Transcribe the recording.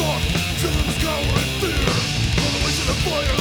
stuck, feeling the scour the way to the fire.